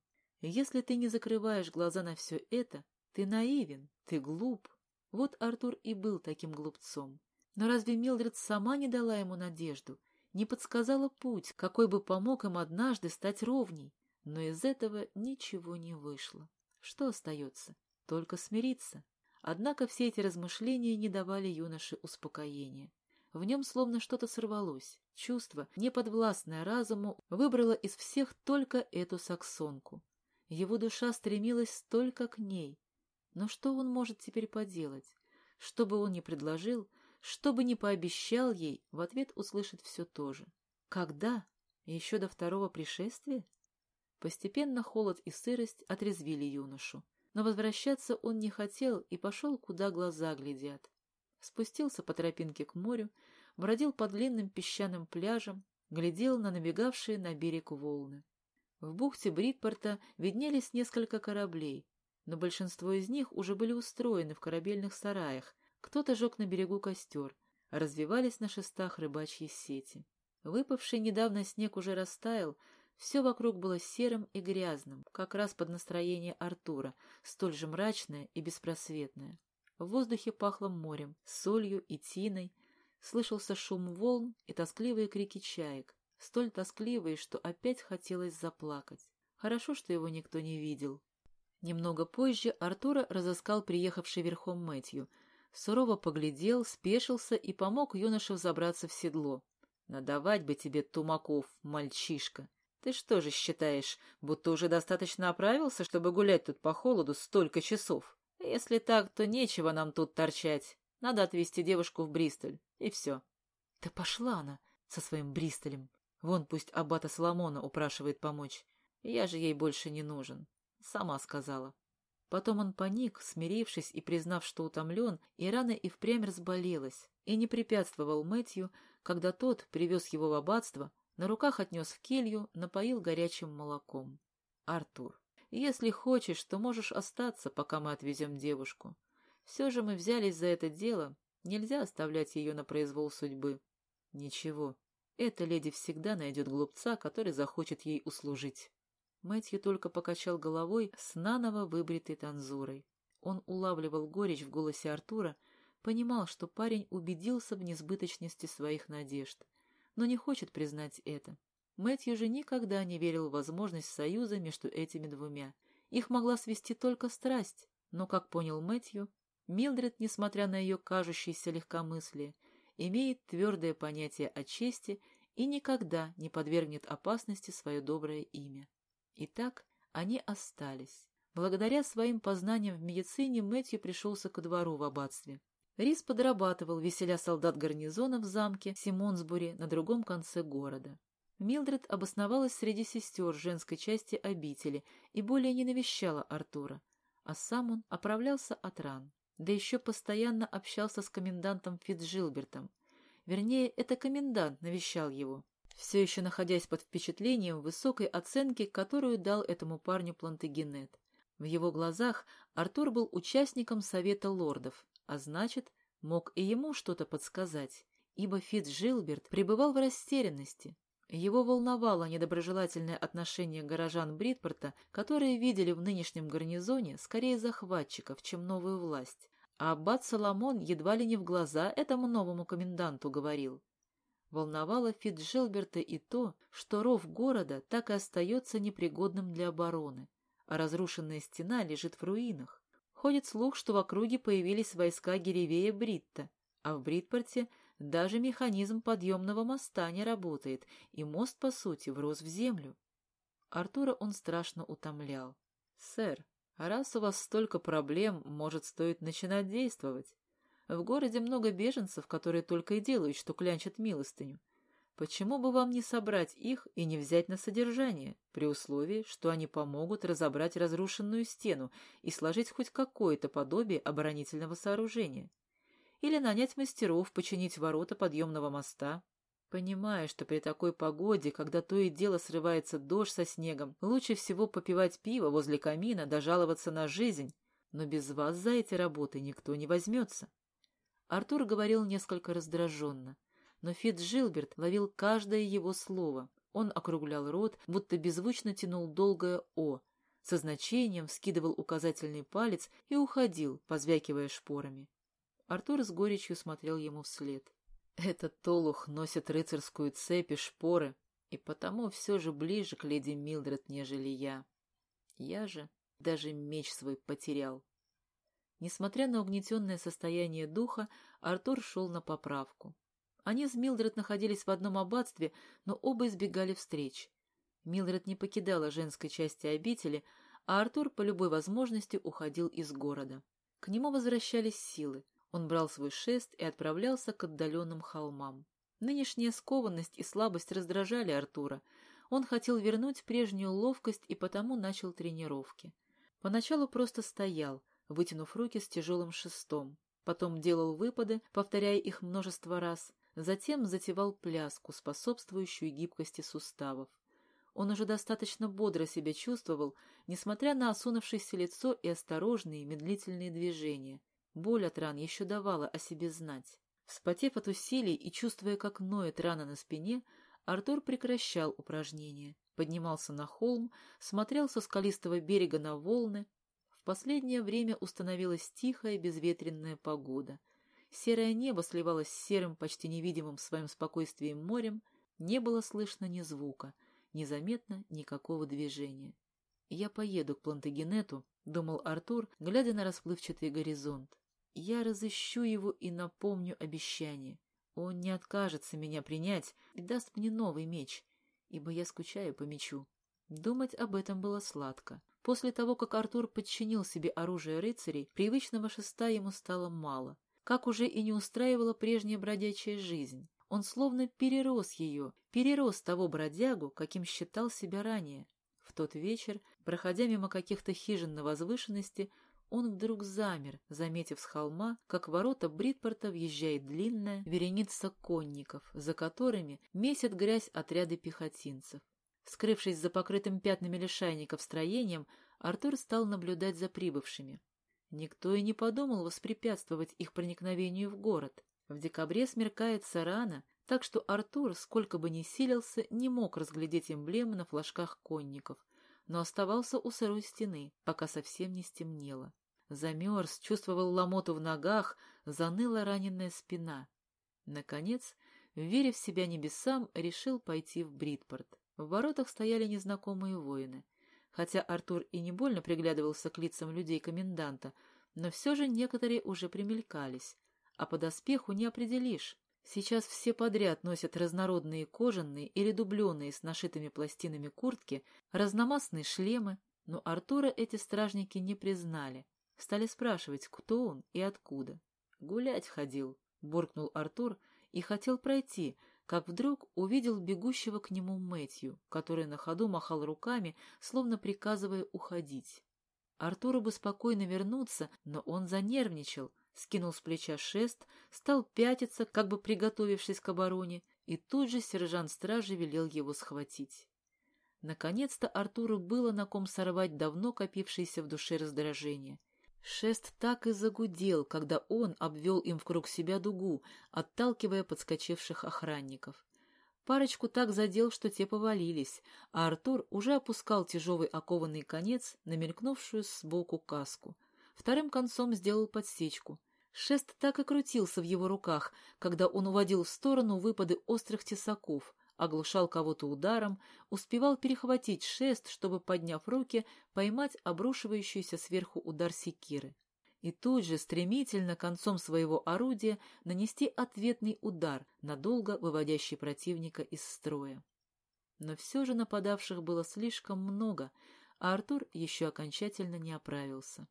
Если ты не закрываешь глаза на все это, ты наивен, ты глуп. Вот Артур и был таким глупцом. Но разве Милдред сама не дала ему надежду, не подсказала путь, какой бы помог им однажды стать ровней? Но из этого ничего не вышло. Что остается? Только смириться. Однако все эти размышления не давали юноше успокоения. В нем словно что-то сорвалось. Чувство, неподвластное разуму, выбрало из всех только эту саксонку. Его душа стремилась только к ней. Но что он может теперь поделать? Что бы он ни предложил, что бы ни пообещал ей, в ответ услышит все то же. Когда? Еще до второго пришествия? Постепенно холод и сырость отрезвили юношу. Но возвращаться он не хотел и пошел, куда глаза глядят. Спустился по тропинке к морю, бродил по длинным песчаным пляжам, глядел на набегавшие на берег волны. В бухте Бритпорта виднелись несколько кораблей, но большинство из них уже были устроены в корабельных сараях, кто-то жег на берегу костер, развивались на шестах рыбачьи сети. Выпавший недавно снег уже растаял, все вокруг было серым и грязным, как раз под настроение Артура, столь же мрачное и беспросветное. В воздухе пахло морем, солью и тиной, слышался шум волн и тоскливые крики чаек, столь тоскливые, что опять хотелось заплакать. Хорошо, что его никто не видел. Немного позже Артура разыскал приехавший верхом Мэтью, сурово поглядел, спешился и помог юноше взобраться в седло. «Надавать бы тебе тумаков, мальчишка!» Ты что же считаешь, будто уже достаточно оправился, чтобы гулять тут по холоду столько часов? Если так, то нечего нам тут торчать. Надо отвезти девушку в Бристоль, и все. Да пошла она со своим Бристолем. Вон пусть аббата Соломона упрашивает помочь. Я же ей больше не нужен. Сама сказала. Потом он паник, смирившись и признав, что утомлен, и рано и впрямь разболелась, и не препятствовал Мэтью, когда тот привез его в аббатство, на руках отнес в келью, напоил горячим молоком. Артур, если хочешь, то можешь остаться, пока мы отвезем девушку. Все же мы взялись за это дело, нельзя оставлять ее на произвол судьбы. Ничего, эта леди всегда найдет глупца, который захочет ей услужить. Мэтью только покачал головой с наново выбритой танзурой. Он улавливал горечь в голосе Артура, понимал, что парень убедился в несбыточности своих надежд но не хочет признать это. Мэтью же никогда не верил в возможность союза между этими двумя. Их могла свести только страсть, но, как понял Мэтью, Милдред, несмотря на ее кажущееся легкомыслие, имеет твердое понятие о чести и никогда не подвергнет опасности свое доброе имя. Итак, они остались. Благодаря своим познаниям в медицине Мэтью пришелся ко двору в аббатстве. Рис подрабатывал, веселя солдат гарнизона в замке Симонсбури на другом конце города. Милдред обосновалась среди сестер женской части обители и более не навещала Артура, а сам он оправлялся от ран. Да еще постоянно общался с комендантом Фитцжилбертом. Вернее, это комендант навещал его, все еще находясь под впечатлением высокой оценки, которую дал этому парню Плантагенет. В его глазах Артур был участником Совета лордов, а значит, мог и ему что-то подсказать, ибо Фитц пребывал в растерянности. Его волновало недоброжелательное отношение горожан Бритпорта, которые видели в нынешнем гарнизоне скорее захватчиков, чем новую власть. А аббат Соломон едва ли не в глаза этому новому коменданту говорил. Волновало Фитджелберта и то, что ров города так и остается непригодным для обороны, а разрушенная стена лежит в руинах. Ходит слух, что в округе появились войска Геревея Бритта, а в Бритпорте даже механизм подъемного моста не работает, и мост, по сути, врос в землю. Артура он страшно утомлял. «Сэр, раз у вас столько проблем, может, стоит начинать действовать. В городе много беженцев, которые только и делают, что клянчат милостыню. Почему бы вам не собрать их и не взять на содержание, при условии, что они помогут разобрать разрушенную стену и сложить хоть какое-то подобие оборонительного сооружения? Или нанять мастеров починить ворота подъемного моста? Понимая, что при такой погоде, когда то и дело срывается дождь со снегом, лучше всего попивать пиво возле камина да жаловаться на жизнь, но без вас за эти работы никто не возьмется. Артур говорил несколько раздраженно но Фитц ловил каждое его слово. Он округлял рот, будто беззвучно тянул долгое «о», со значением скидывал указательный палец и уходил, позвякивая шпорами. Артур с горечью смотрел ему вслед. Этот толух носит рыцарскую цепь и шпоры, и потому все же ближе к леди Милдред, нежели я. Я же даже меч свой потерял. Несмотря на угнетенное состояние духа, Артур шел на поправку. Они с Милдред находились в одном аббатстве, но оба избегали встреч. Милдред не покидала женской части обители, а Артур по любой возможности уходил из города. К нему возвращались силы. Он брал свой шест и отправлялся к отдаленным холмам. Нынешняя скованность и слабость раздражали Артура. Он хотел вернуть прежнюю ловкость и потому начал тренировки. Поначалу просто стоял, вытянув руки с тяжелым шестом. Потом делал выпады, повторяя их множество раз. Затем затевал пляску, способствующую гибкости суставов. Он уже достаточно бодро себя чувствовал, несмотря на осунувшееся лицо и осторожные медлительные движения. Боль от ран еще давала о себе знать. Вспотев от усилий и чувствуя, как ноет рана на спине, Артур прекращал упражнения, поднимался на холм, смотрел со скалистого берега на волны. В последнее время установилась тихая безветренная погода. Серое небо сливалось с серым, почти невидимым своим спокойствием морем, не было слышно ни звука — Незаметно никакого движения. «Я поеду к Плантагенету», — думал Артур, глядя на расплывчатый горизонт. «Я разыщу его и напомню обещание. Он не откажется меня принять и даст мне новый меч, ибо я скучаю по мечу». Думать об этом было сладко. После того, как Артур подчинил себе оружие рыцарей, привычного шеста ему стало мало. Как уже и не устраивала прежняя бродячая жизнь. Он словно перерос ее, перерос того бродягу, каким считал себя ранее. В тот вечер, проходя мимо каких-то хижин на возвышенности, он вдруг замер, заметив с холма, как ворота Бритпорта въезжает длинная вереница конников, за которыми месят грязь отряды пехотинцев. Скрывшись за покрытым пятнами лишайников строением, Артур стал наблюдать за прибывшими. Никто и не подумал воспрепятствовать их проникновению в город. В декабре смеркается рано, так что Артур, сколько бы ни силился, не мог разглядеть эмблемы на флажках конников, но оставался у сырой стены, пока совсем не стемнело. Замерз, чувствовал ломоту в ногах, заныла раненая спина. Наконец, веря в себя небесам, решил пойти в Бритпорт. В воротах стояли незнакомые воины. Хотя Артур и не больно приглядывался к лицам людей коменданта, но все же некоторые уже примелькались, а по доспеху не определишь. Сейчас все подряд носят разнородные кожаные или дубленые с нашитыми пластинами куртки, разномастные шлемы, но Артура эти стражники не признали. Стали спрашивать, кто он и откуда. «Гулять ходил», — буркнул Артур и хотел пройти, как вдруг увидел бегущего к нему Мэтью, который на ходу махал руками, словно приказывая уходить. Артуру бы спокойно вернуться, но он занервничал — скинул с плеча шест, стал пятиться, как бы приготовившись к обороне, и тут же сержант стражи велел его схватить. Наконец-то Артуру было на ком сорвать давно копившееся в душе раздражение. Шест так и загудел, когда он обвел им в круг себя дугу, отталкивая подскочивших охранников. Парочку так задел, что те повалились, а Артур уже опускал тяжелый окованный конец на мелькнувшую сбоку каску. Вторым концом сделал подсечку. Шест так и крутился в его руках, когда он уводил в сторону выпады острых тесаков, оглушал кого-то ударом, успевал перехватить шест, чтобы, подняв руки, поймать обрушивающийся сверху удар секиры. И тут же стремительно концом своего орудия нанести ответный удар, надолго выводящий противника из строя. Но все же нападавших было слишком много, а Артур еще окончательно не оправился.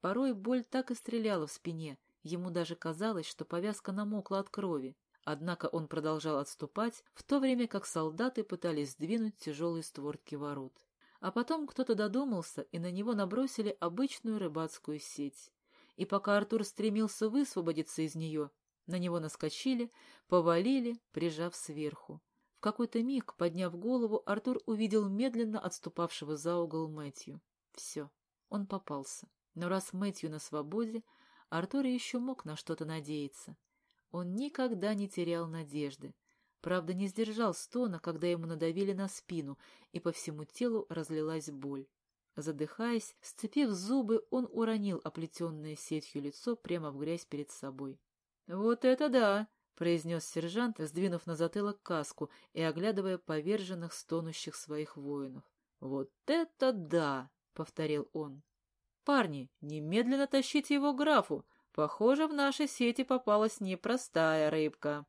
Порой боль так и стреляла в спине — Ему даже казалось, что повязка намокла от крови. Однако он продолжал отступать, в то время как солдаты пытались сдвинуть тяжелые створки ворот. А потом кто-то додумался, и на него набросили обычную рыбацкую сеть. И пока Артур стремился высвободиться из нее, на него наскочили, повалили, прижав сверху. В какой-то миг, подняв голову, Артур увидел медленно отступавшего за угол Мэтью. Все, он попался. Но раз Мэтью на свободе, Артур еще мог на что-то надеяться. Он никогда не терял надежды. Правда, не сдержал стона, когда ему надавили на спину, и по всему телу разлилась боль. Задыхаясь, сцепив зубы, он уронил оплетенное сетью лицо прямо в грязь перед собой. — Вот это да! — произнес сержант, сдвинув на затылок каску и оглядывая поверженных, стонущих своих воинов. — Вот это да! — повторил он. «Парни, немедленно тащите его к графу. Похоже, в нашей сети попалась непростая рыбка».